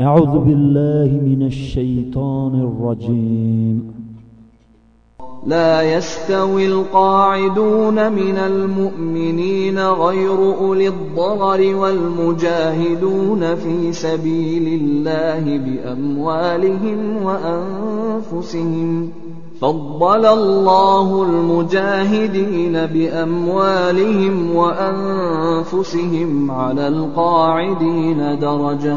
أعوذ بالله من الشيطان الرجيم. لا يستوي القاعدون من المؤمنين غير أولي الضرر والمجاهدون في سبيل الله بأموالهم وأنفسهم. فضل الله المجاهدين بأموالهم وأنفسهم على القاعدين درجة.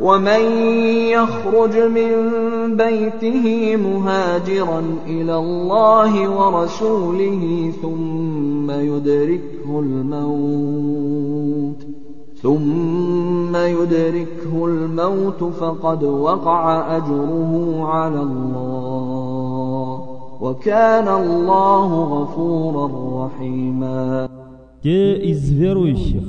ومن يخرج من بيته مهاجرا إلى الله ورسوله ثم يدركه الموت ثم يدركه الموت فقد وقع أجره على الله وكان الله غفورا رحيما Те из верующих,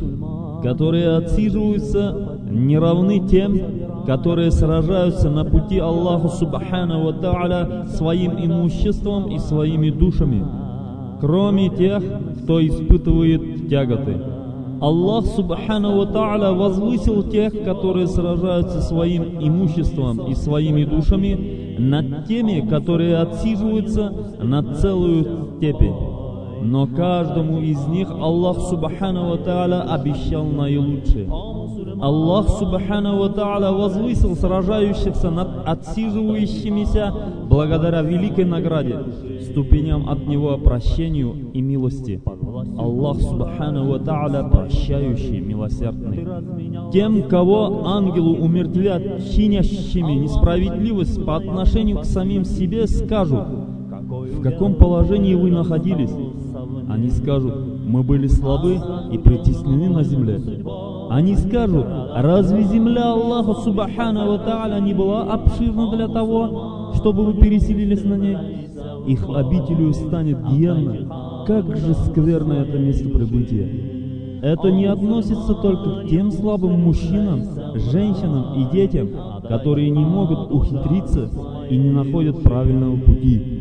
которые отсиживаются, не равны тем, которые сражаются на пути Аллаху Субхану Ва Та'аля своим имуществом и своими душами, кроме тех, кто испытывает тяготы. Аллах Субхану Ва Та'аля возвысил тех, которые сражаются своим имуществом и своими душами над теми, которые отсиживаются на целую степень. Но каждому из них Аллах Субхану Та'аля обещал наилучшее. Аллах Субхану Та'аля возвысил сражающихся над отсиживающимися благодаря великой награде, ступеням от Него прощению и милости. Аллах Субхану Та'аля прощающий, милосердный. Тем, кого ангелу умертвят чинящими несправедливость по отношению к самим себе, скажут, в каком положении вы находились? Они скажут, мы были слабы и притеснены на земле. Они скажут, разве земля Аллаха Субхану Та'аля не была обширна для того, чтобы вы переселились на ней? Их обителью станет гиенна. Как же скверно это место пребытия. Это не относится только к тем слабым мужчинам, женщинам и детям, которые не могут ухитриться и не находят правильного пути.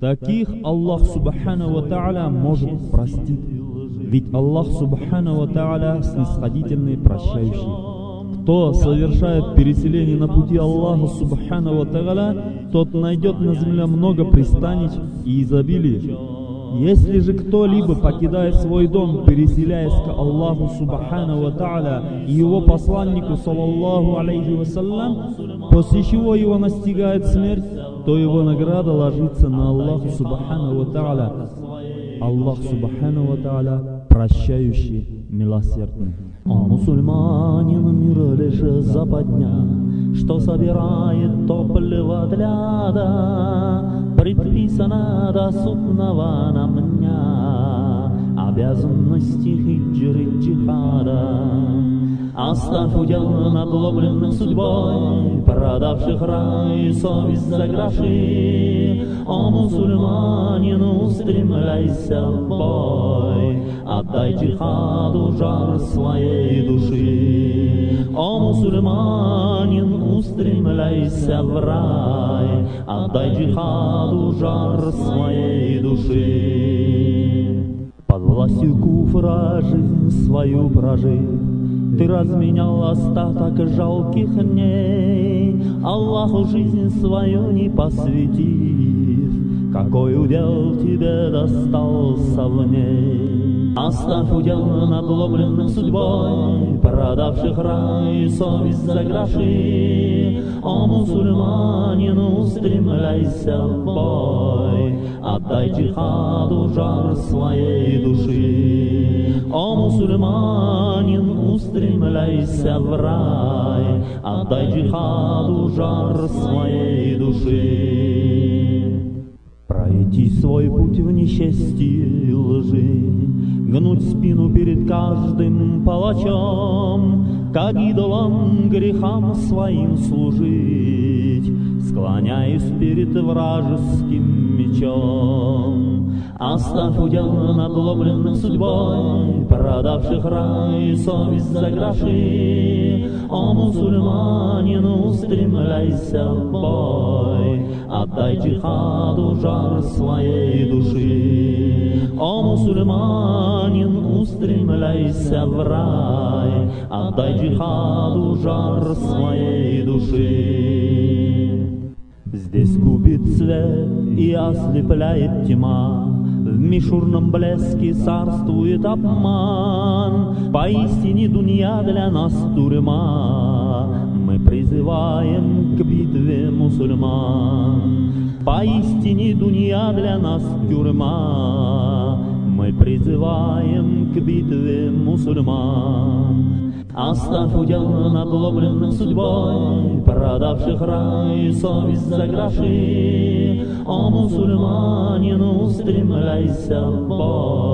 Таких Аллах Субхану Ва Та'аля может простить. Ведь Аллах Субхану Ва Та'аля снисходительный прощающий. Кто совершает переселение на пути Аллаха Субхану Ва Та'аля, тот найдет на земле много пристанищ и изобилий. Если же кто-либо покидает свой дом, переселяясь к Аллаху Субхану Ва Та'аля и его посланнику, саллаллаху алейхи вассалям, после чего его настигает смерть, то его награда ложится на Аллаху Субхану Та'аля. Аллах Субхану Та'аля прощающий, милосердный. О мусульманин мир лишь западня, Что собирает топливо для ада, Предписано до судного нам Обязанности хиджры джихада. Оставь удел надломленных судьбой, Продавших рай совесть за гроши, О, мусульманин, устремляйся в бой, Отдай джихаду жар своей души. О, мусульманин, устремляйся в рай, Отдай джихаду жар своей души. Под властью куфра жизнь свою прожив, Ты разменял остаток жалких дней, Аллаху жизнь свою не посвятив, Какой удел тебе достался в ней. Оставь удел надломленным судьбой, Продавших рай совесть за гроши. О, мусульманин, устремляйся в бой, Отдай джихаду жар своей души. О, мусульманин, устремляйся в рай, Отдай джихаду жар своей души. Пройти свой путь в несчастье и лжи, Гнуть спину перед каждым палачом, Как идолам грехам своим служить, Склоняюсь перед вражеским мечом. Оставь удел надломленным судьбой, Продавших рай совесть за гроши. О, мусульманин, устремляйся в бой, Отдай джихаду жар своей души. О, мусульманин, устремляйся в рай, Отдай джихаду жар своей души. Здесь губит свет и ослепляет тьма, В мишурном блеске царствует обман. Поистине дунья для нас тюрьма, Мы призываем к битве мусульман. Поистине дунья для нас тюрьма, Мы призываем к битве мусульман. Оставь удел надломленным судьбой, Продавших рай совесть за гроши. О, мусульманин, устремляйся в бой,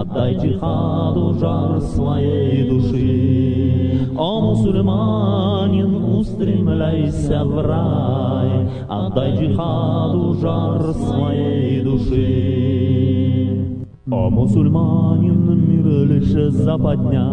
Отдай джихаду жар своей души. О, мусульманин, устремляйся в рай, Отдай джихаду жар своей души. О, мусульманин, мир лишь западня,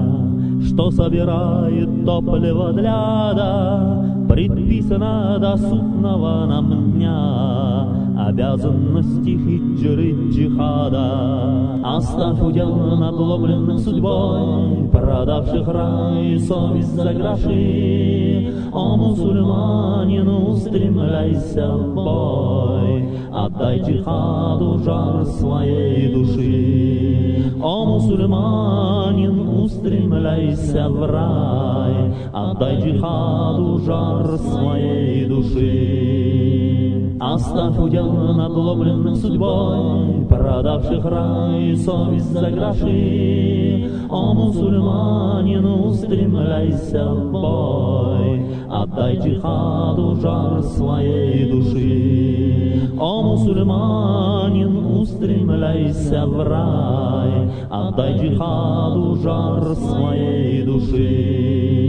Что собирает топливо для ада, Предписано до судного нам дня Обязанности хиджры джихада. Оставь удел надломленным судьбой, Продавших рай совесть за гроши. О, мусульманин, устремляйся в бой, Отдай джихаду жар своей души. О, мусульманин, устремляйся в рай, Отдай джихаду жар своей души. Оставь удел надломленным судьбой, Продавших рай совесть за гроши. О, мусульманин, устремляйся в бой, Отдай джихаду жар своей души. О, мусульманин, устремляйся в рай, Отдай джихаду жар своей души.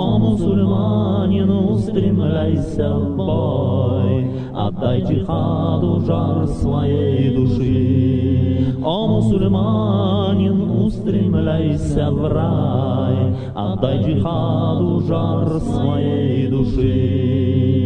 О, мусульманин, устремляйся в бой, Отдай джихаду жар своей души. О, мусульманин, устремляйся в рай, Отдай джихаду жар своей души.